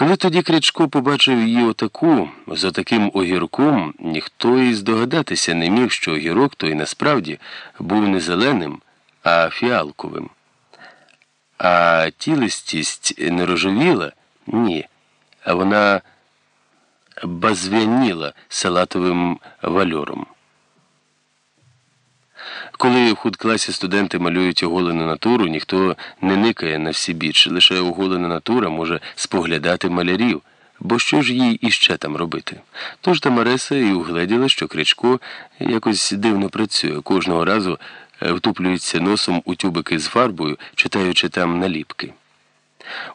Коли тоді Крячко побачив її отаку, з отаким огірком, ніхто і здогадатися не міг, що огірок той насправді був не зеленим, а фіалковим. А тілистість не рожевіла? Ні. Вона базвяніла салатовим вальором. Коли в худкласі студенти малюють оголену натуру, ніхто не никає на всі біч. Лише оголена натура може споглядати малярів, бо що ж їй іще там робити? Тож Тамареса і угледіла, що Кричко якось дивно працює, кожного разу втуплюється носом у тюбики з фарбою, читаючи там наліпки.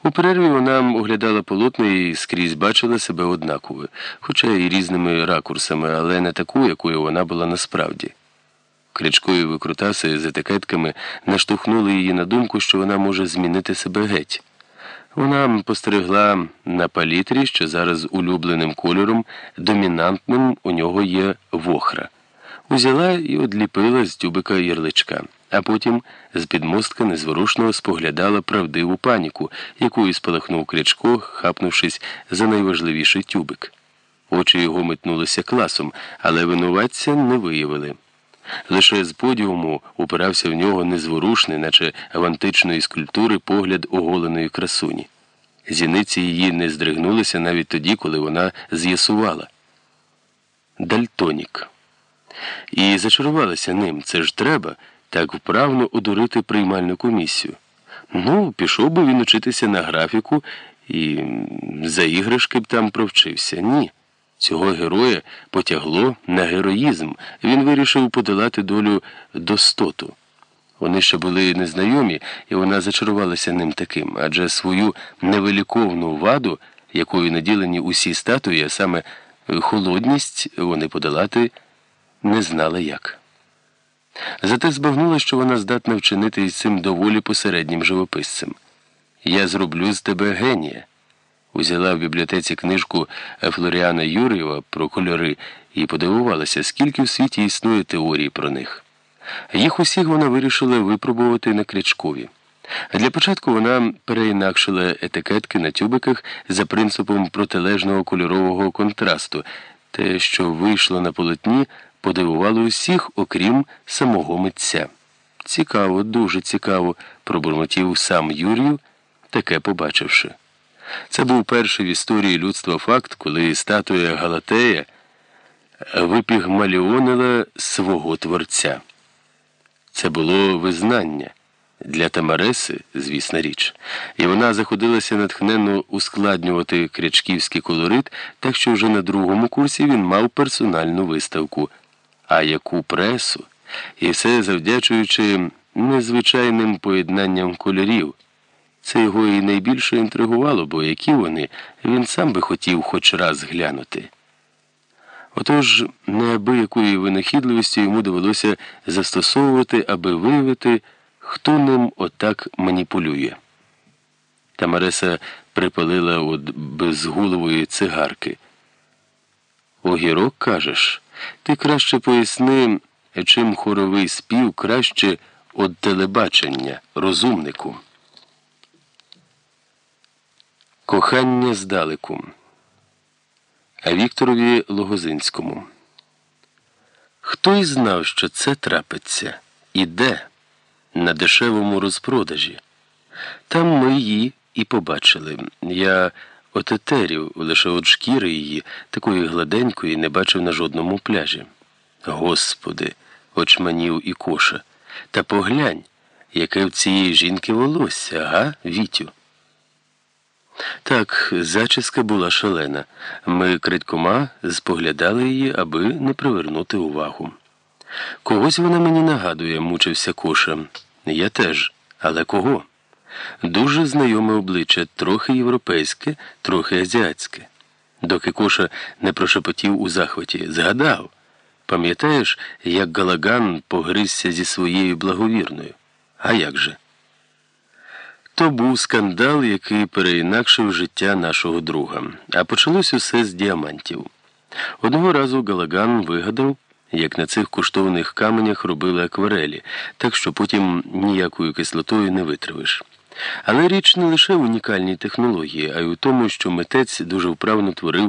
У перерві вона оглядала полотна і скрізь бачила себе однаковою, хоча і різними ракурсами, але не таку, якою вона була насправді. Кричкові викрутаси з етикетками наштовхнули її на думку, що вона може змінити себе геть. Вона постерегла на палітрі, що зараз улюбленим кольором, домінантним у нього є вохра. Узяла і одліпила з тюбика ярличка, а потім з підмостка незворушно споглядала правдиву паніку, якою спалахнув Крячко, хапнувшись за найважливіший тюбик. Очі його метнулися класом, але винуватця не виявили. Лише з подіуму упирався в нього незворушний, наче в античної скульптури, погляд оголеної красуні. Зіниці її не здригнулися навіть тоді, коли вона з'ясувала. Дальтонік. І зачарувалася ним. Це ж треба так вправно одурити приймальну комісію. Ну, пішов би він учитися на графіку і за іграшки б там провчився. Ні. Цього героя потягло на героїзм. Він вирішив подолати долю достоту. Вони ще були незнайомі, і вона зачарувалася ним таким, адже свою невиліковну ваду, якою наділені усі статуї, а саме холодність, вони подолати не знали як. Зате збагнула, що вона здатна вчинити із цим доволі посереднім живописцем. Я зроблю з тебе генія узяла в бібліотеці книжку Флоріана Юрієва про кольори і подивувалася, скільки в світі існує теорій про них. Їх усіх вона вирішила випробувати на Крячкові. Для початку вона переінакшила етикетки на тюбиках за принципом протилежного кольорового контрасту. Те, що вийшло на полотні, подивувало усіх, окрім самого митця. Цікаво, дуже цікаво, пробурмотів сам Юрію, таке побачивши. Це був перший в історії людства факт, коли статуя Галатея випігмаліонила свого творця. Це було визнання для Тамареси, звісна річ, і вона заходилася натхненно ускладнювати крячківський колорит, так що вже на другому курсі він мав персональну виставку. А яку пресу? І все завдячуючи незвичайним поєднанням кольорів. Це його і найбільше інтригувало, бо які вони, він сам би хотів хоч раз глянути. Отож, неабиякої винахідливості йому довелося застосовувати, аби виявити, хто ним отак маніпулює. Тамареса припалила від безгулової цигарки. Огірок, кажеш, ти краще поясни, чим хоровий спів краще від телебачення, розумнику. Кохання здалеку. А Вікторові Логозинському. Хто й знав, що це трапиться? І де? На дешевому розпродажі. Там ми її і побачили. Я отетерів лише от шкіри її, такої гладенької, не бачив на жодному пляжі. Господи, очманів і коша. Та поглянь, яке в цієї жінки волосся, га, Вітю? Так, зачіска була шалена. Ми крадькома споглядали її, аби не привернути увагу. Когось вона мені нагадує, мучився коша. Я теж. Але кого? Дуже знайоме обличчя, трохи європейське, трохи азіатське. Доки коша не прошепотів у захваті, згадав. Пам'ятаєш, як Галаган погризся зі своєю благовірною? А як же? То був скандал, який переінакшив життя нашого друга. А почалось усе з діамантів. Одного разу Галаган вигадав, як на цих коштовних каменях робили акварелі, так що потім ніякою кислотою не витравиш. Але річ не лише в унікальній технології, а й у тому, що митець дуже вправно творив